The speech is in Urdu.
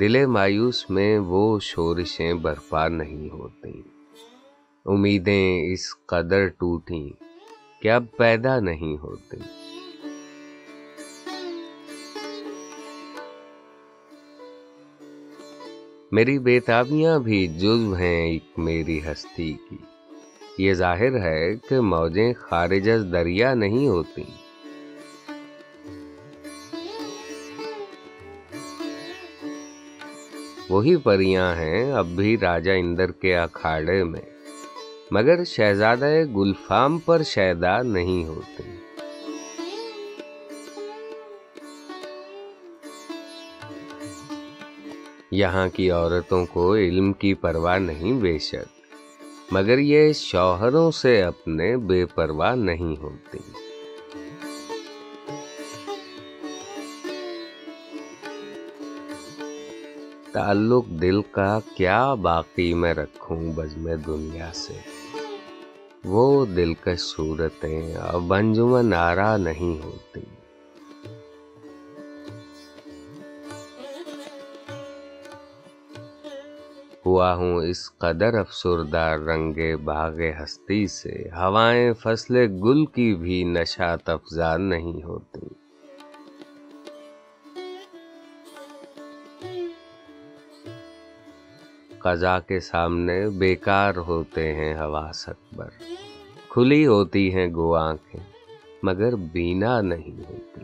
دل مایوس میں وہ شورشیں برپا نہیں ہوتی امیدیں اس قدر ٹوٹیں کہ اب پیدا نہیں ہوتی میری بیتابیاں بھی جزو ہیں ایک میری ہستی کی۔ یہ ظاہر ہے کہ موجیں خارج از دریا نہیں ہوتی وہی پریاں ہیں اب بھی راجا اندر کے اکھاڑے میں۔ مگر شہزادہ گلفام پر شیدا نہیں ہوتے۔ یہاں کی عورتوں کو علم کی پرواہ نہیں بے شک، مگر یہ شوہروں سے اپنے بے پرواہ نہیں ہوتی تعلق دل کا کیا باقی میں رکھوں بزم دنیا سے؟ وہ دلکش صورتیں اب انجمن آرا نہیں ہوتی۔ ہوا ہوں اس قدر افسردہ رنگ باغ ہستی سے۔ ہوائیں فصل گل کی بھی نشات افزا نہیں ہوتی۔ قضا کے سامنے بیکار ہوتے ہیں حواس اکبر کھلی ہوتی ہیں گو آنکھیں مگر بینا نہیں ہوتی۔